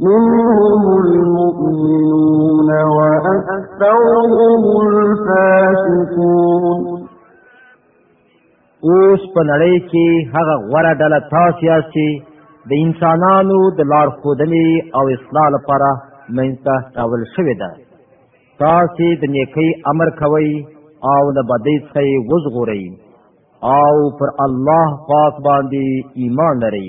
منهم المؤمنون وأكثرهم الفاسقون اوس په نړۍ کې هغه غوره ډله تاسو یاست چې د انسانانو د لار خودنې او اصلاح لپاره منځته راول شوې ده تاسو د نیکی امر کوئ او د بدی څخه وزغورئ او پر الله پاک باندې ایمان لرئ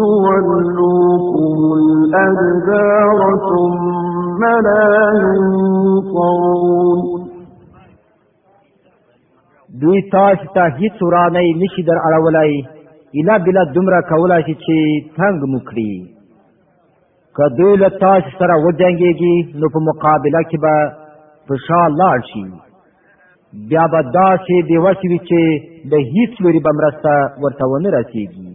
يولوكم الأدبار ثم لا ينصرون دوی تاسو ته هیڅ ورانه نشي در اړولای الا بلا دومره کولای شي چې تنگ مکړي که دوی له تاسو سره وجنګيږي نو په مقابله کې به په شا لاړ شي بیا به داسې بې وسې وي چې د هیڅ لوري به مرسته ورته ونه رسېږي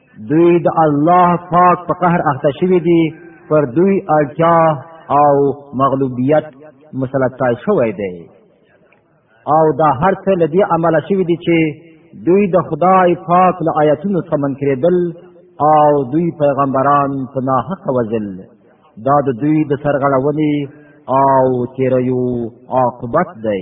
دوی د الله پاک په قهر اخته شوی دی پر دوی اړتیا او مغلوبیت مسلط کړی شوی دی او دا هر څه له دې عمله شوی دی چې دوی د خدای پاک له آیاتونو څخه منکرېدل او دوی پیغمبران په ناحق وزل دا د دوی د سرغړونې او تیریو عاقبت دی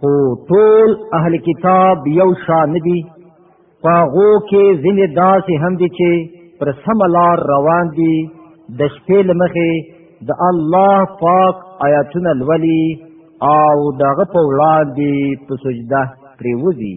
خو ټول اهل کتاب یو شان دي پاغو کې ځینې داسې هم دي چې پر سم لار روان دي د شپې لمخې د الله پاک آیاتونه لولي او دغه په وړاندې په سجده پریوزي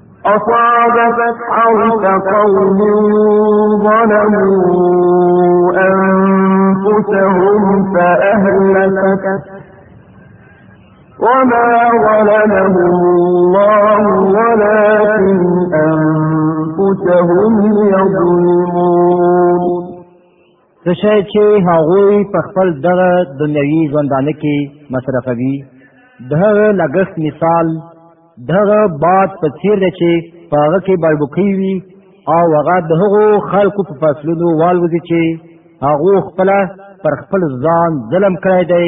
أصابت حرث قوم ظلموا أنفسهم فأهلكت وما ظلمهم الله ولكن أنفسهم يظلمون څه شی چې هغوی په خپل دغه دنیوي ژوندانه کې مصرفوي دغه لګښت مثال دغه باد په څیر دی چې په هغه کې بړبوکۍ وي او هغه د هغو خلکو په فصلونو والوځي چې هغو خپله پر خپل ځان ظلم کړی دی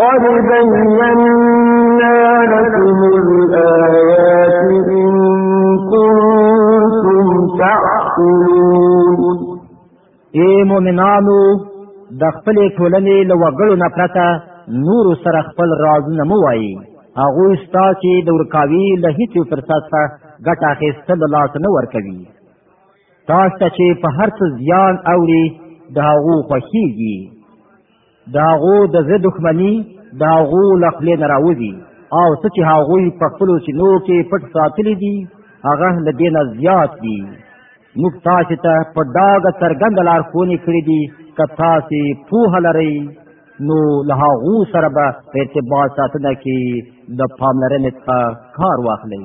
قد بينا لكم الآيات إن كنتم تعقلون اے مومنانو د خپل ټولنې له وګړو نه پرته نور سره خپل رازونه مو وایي هغه ستا چې د ورکاوي له هیڅ فرصت څخه ګټه اخیستل لاس نه ورکوي تاسو چې په هر څه زیان اوري د هغو خوښیږي داغو د زه دښمنی داغو لخلې نه راوځي او څه چې هغوی په خپل سینو کې پټ ساتلي دي هغه له دینه زیات دي موږ تاسو ته په داګه څرګند لار خونې کړې دي که تاسو پوه لرئ نو له هغو سره به په ارتباط ساتنه کې د پاملرنې څخه کار واخلئ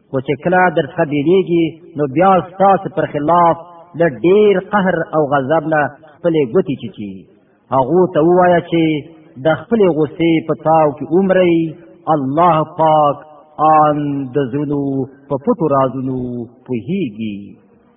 خو چې کله در څخه بیریږي نو بیا ستاسو پر خلاف له ډیر قهر او غضب نه خپلې ګوتې چیچي هغو ته ووایه چې د خپلې غوسې په تاو کې عمرئ الله پاک آن د زړونو په پټو رازونو پوهیږي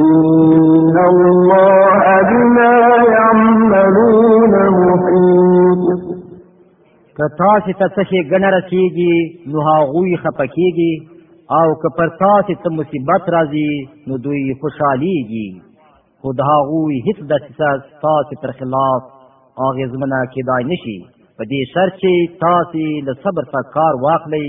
إن الله بما يعملون محيط که تاسو ته څه ګنه رسیږي نو هغوی خپکیږي او که پر تاسو ته مصیبت راځي نو دوی خوشحاليږي خو د هغوی هیڅ د تاسو پر خلاف اغیزمنه کېدای نشي په دې شرط چې تاسو له صبر څخه کار واخلئ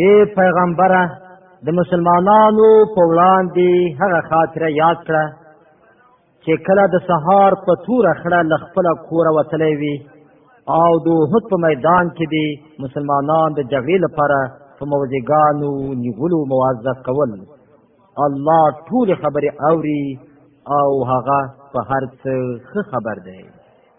اے پیغمبره د مسلمانانو په وړاندې هغه خاطره یاد کړه چې کله د سهار په توره خړه له خپله کوره وتلی وي او د احد په میدان کې دي مسلمانان د جګړې لپاره په موضعګانو نیولو موظف کول الله ټول خبرې اوري او هغه په هر څه خبر دی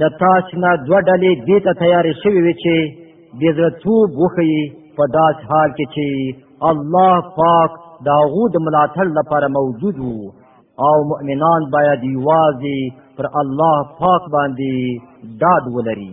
د تاج نه دوه ډلې دې ته تیارې شوې وي چې د زړه توب وښیي په داس حال کې چې الله پاک د هغو د ملاتړ لپاره موجود وو او مؤمنان باید یوازې پر الله پاک باندې داد ولري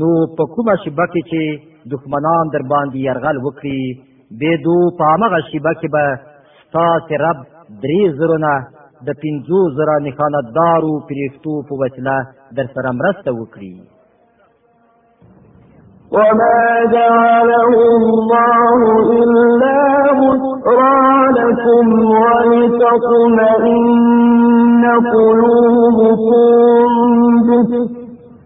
نو په کومه شیبه کې چې دښمنان در باندې یرغل وکړي بېدو په همغه شیبه کې به ستاسې رب درې زرو نه د پنځو زره نښاندارو پرېښتو په وسیله در سره مرسته وکړي وما جعله الله إلا بشرى لكم ولتطمئن قلوبكم به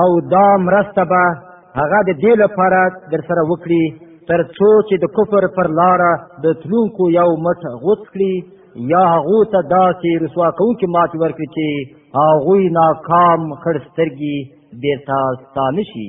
او دا مرسته به هغه د دې لپاره در سره وکړي تر څو چې د کفر پر لاره د تلونکو یو مټ غوڅ کړي یا هغه ته داسې رسوا کوونکې ماتې ورکړي چې هغوی ناکام خړ سترګي بیرته ستانه شي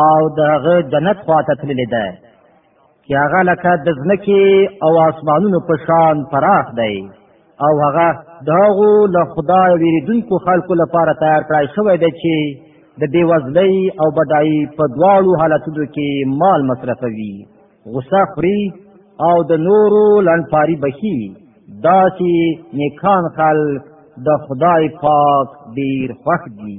او د هغه جنت خواته تللی دی چې هغه لکه د ځمکې او آسمانونو په شان پراخ دی او هغه د هغو له خدای ویریدونکو خلکو لپاره تیار کړای شوی دی چې د بېوزلۍ او بډایۍ په دواړو حالتونو کې مال مصرفوي غصه خوري او د نورو لنډپاري بخي داسې نیکان خلک د خدای پاک ډیر خوښ دي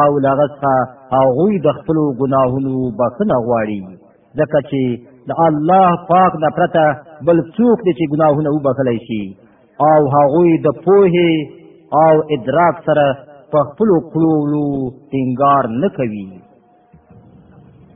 او لغه څخه هغوی د خپل ګناهونو بخنه غواړي ځکه چې د الله پاک نه پرته بل څوک دي چې ګناهونه وبخلای شي او هغوی د پوهې او ادراک سره په خپل کړو ټینګار نه کوي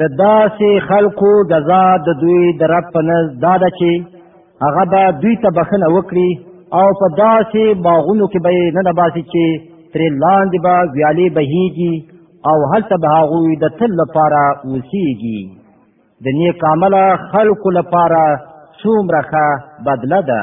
د داسې خلکو جزا د دوی د رب په نزد دا ده چې هغه به دوی ته بخنه وکړي او په داسې باغونو کې به یې نه باسي چې ترې لاندې به ویالې بهیږي او هلته به هغوی د تل لپاره اوسیږي د نیک عمله خلکو لپاره څومره ښه بدله ده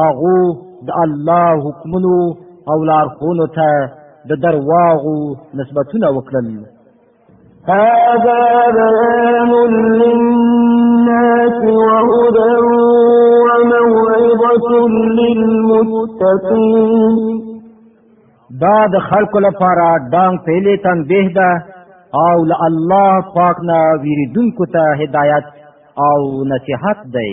هغه د الله حکمونو او لارښوونو ته د درواغو نسبتونه وکړل هذا بيان للناس وهدى وموعظة للمتقين دا د خلکو لپاره دان پیلې تنبیه ده او له الله پاک نه ویریدونکو ته هدایت او نصیحت دی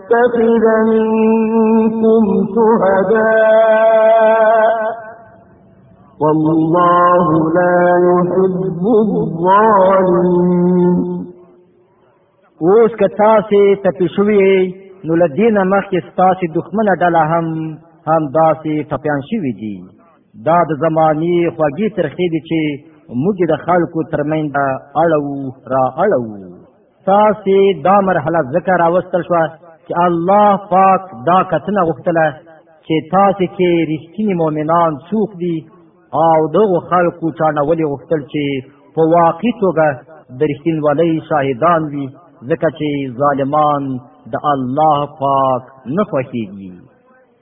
تخذ منكم شهداء والله لا يحب الظالمين اوس که تاسو تپی شوی نو لدینه مخکې ستاسو دښمنه ډله هم هم داسې ټپیان شوي دي دا د زماني خوږې ترخې دي چې موږ د خلکو ترمنځ اړو را اړو تاسو دا مرحله ذکر راوستل شو چې الله پاک دا کتنه غوښتله چې تاسو کې رښتینی مؤمنان څوک دي او دغه خلکو چا نه ولې غوښتل چې په واقعي توګه د رښتینولۍ شاهدان وي ځکه چې ظالمان د الله پاک نه خوښیږي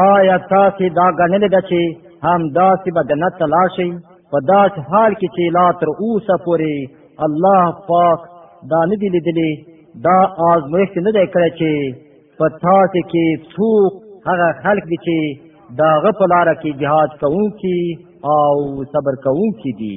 آیا تاسو دا غنل د چې هم داسې به جنت ته لاړ شئ په داس حال کې چې لا تر اوسه پورې الله پاک دا نه دی لیدلی دا آزمایښت نه دی کړی چې په تاسو کې څوک هغه خلک دي چې داغه په لار کې جهاد کوونکي او صبر کوونکي دي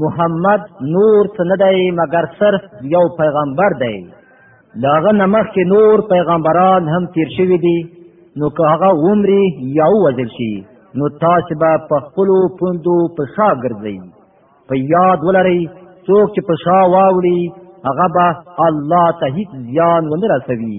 محمد نور څه نه دی مګر صرف یو پیغمبر دی د هغه نه مخکې نور پیغمبران هم تیر شوي دي نو که هغه ومري یا ووژل شي نو تاسې به په خپلو پوندو په شا ګرځئ په یاد ولرئ څوک چې په شا واوړي هغه به الله ته هیڅ زیان ونه رسوي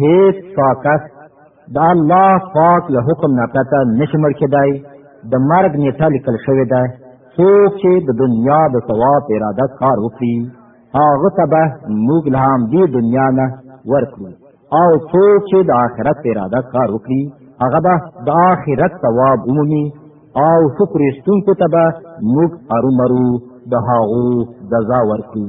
هیڅ پاکس د الله پاک له حکم نه پرته نشي مړ کېدای د مرګ نیټه لیکل شوې ده څوک چې د دنیا د ثواب اراده کار وکړي هغه ته به موږ له همدې دنیا نه ورکړو او څوک چې د آخرت اراده کار وکړي هغه به د آخرت ثواب ومومي او شکر ایستونکو ته به موږ ارومرو د هغو جزا ورکړو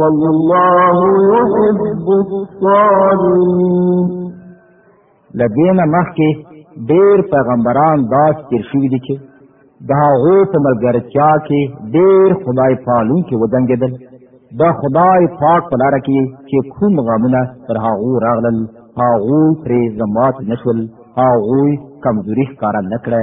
والله يحب الصابرين لدينا مخکې ډېر پیغمبران داس تیر شوي دي چې د هغو په ملګرتیا کې ډېر خدای پالونکي ودنګېدل د خدای پاک په لاره کې چې کوم غمونه پر هغو راغلل هغوی پرې زمات نشول هغوی کمزوري ښکاره نه کړه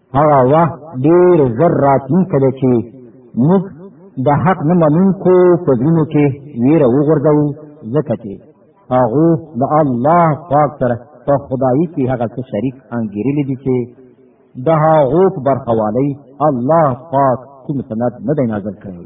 هغه وخت ډیر زر راتلونکی دی چې موږ د حق نه منونکو په زړونو کې ویره وغورځوو ځکه چې هغه د الله پاک سره په خدایي کې هغه څه شریک انګیرلي دي چې د هغه په برخوالي الله پاک کوم سند نه دی نازل کړی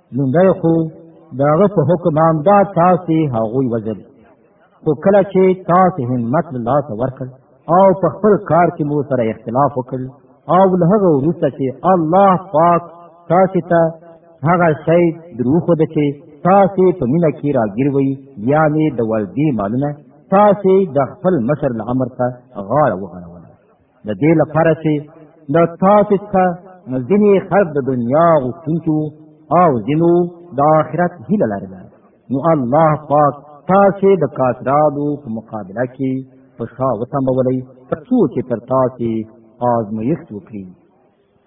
لومړی خو د هغه په حکم همدا تاسې هغوی وژل خو کله چې تاسې همت له لاسه ورکړ او په خپل کار کې مو سره اختلاف وکړ او له هغه وروسته چې الله پاک تاسو ته هغه شی دروخ ده چې تاسو په مینه کې راګیر وي یعنی د والدی مالونه تاسو د خپل مشر له امر ته غاړه وغنوي د دې لپاره چې له تاسو څخه ځینې خلک د دنیا غوښتونکي وو او ځینو د آخرت هیله لرله نو الله پاک تاسو د کافرانو په مقابله کې په شا وتمبولئ ترڅو چې پر تاسو آزمایښت وکړي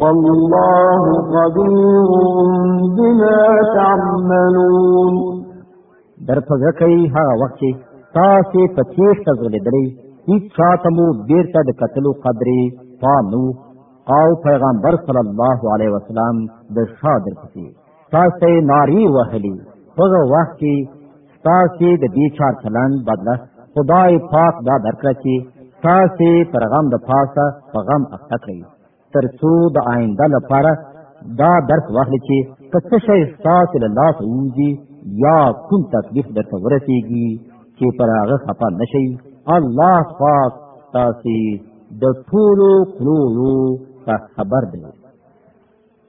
والله قدير بما تعملون در په ځکه هغه وخت چې تاسو په تیښ تزولېدلې هیڅ چاته مو بیرته د قتلو قدرې پام نو او پیغمبر صلی الله علیه وسلم د شادر پسې تاسو ناری وهلی هغه وخت کې تاسو د دې چار چلن بدله خدای پاک دا درکړه چې تاسو پر غم د پاسه په غم اخته کړئ ترڅو د آینده لپاره دا درس واخلي چې که څه شی ستاسو له لاس ووځي یا کوم تکلیف درته ورسیږي چې پر هغه خفه نشئ الله پاک تاسو د ټولو کړو په خبر دی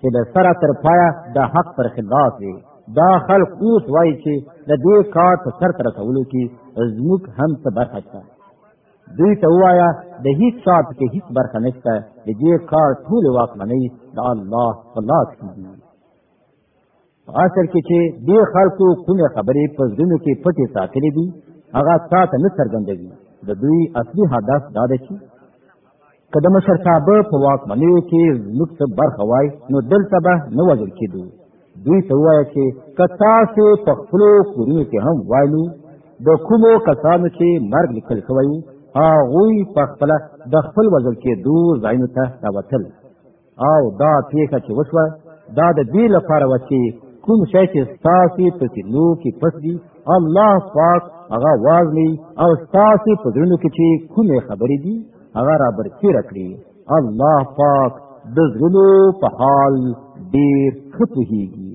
چې د سره تر پایه د حق پر خلاف وي دا خلق اوس وایي چې د دې کار په سر تر کولو کې زموږ هم څه برخه شته دوی ته وایا د هیڅ چا کې هیڅ برخه نشته د دې کار ټول واکمنۍ د الله په لاس کې عصر کې چې دې خلکو کومې خبرې په زړونو کې پټې ساتلې دي هغه ساته نه څرګندوي د دوی اصلي هدف دا دی چې که د مشرتابه په واکمنیو کې زموږ څه برخه وای نو دلته به نه وژل کېدو دوی ته ووایه چې که تاسو په خپلو کورونو کې هم وای نو د کومو کسانو چې مرګ لیکل شوی هغوی په خپله د خپل وژل کېدو ځایونو ته راوتل او دا پیښه چې وشوه دا د دې لپاره و چې کوم شی چې ستاسو په سینو کې پس دي الله پاک هغه وازني او ستاسو په ځینو کې چې کومې خبرې دي هغه را برسیر کړی الله پاک د زړونو په حال ډیر خپوهیږي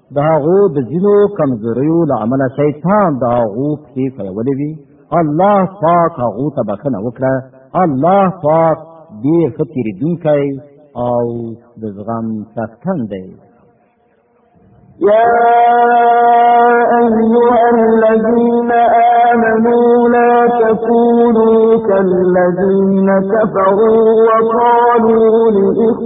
د هغو د ځینو کمزوریو له امله شیطان د هغو پښې ښویولې وي الله پاک هغو ته بخښنه وکړه الله پاک ډېر ښه تېرېدونکی او د زغم څښتن دی يا أيها الذين آمنوا لا تكونوا كالذين كفروا وقالوا لإخوانهم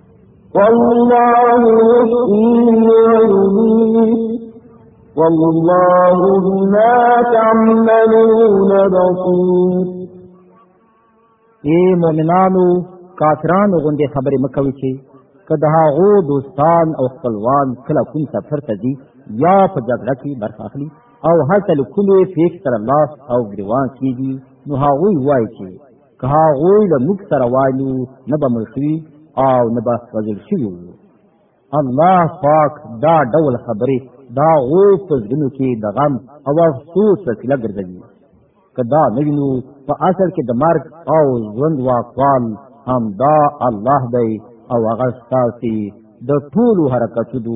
والله يحيي ويميت والله بما تعملون بصير اے مؤمنانو کافرانو غوندې خبرې مکوي چې که د هغو دوستان او خپلوان کله کوم سفر ته ځي یا په جګړه کې برخه اخلي او هلته له کومې پېښې سره لاس او ګریوان کېږي نو هغوی وایي چې که هغوی له موږ سره والي نه به مړ شوي او نه به وژل شوي وو الله پاک دا ډول خبرې د هغوی په زړونو کې د غم او افسوس وسیله ګرځوي که دا نه وي نو په اصل کې د مرګ او ژوند واکوال همدا الله دی او هغه ستاسې د ټولو حرکتونو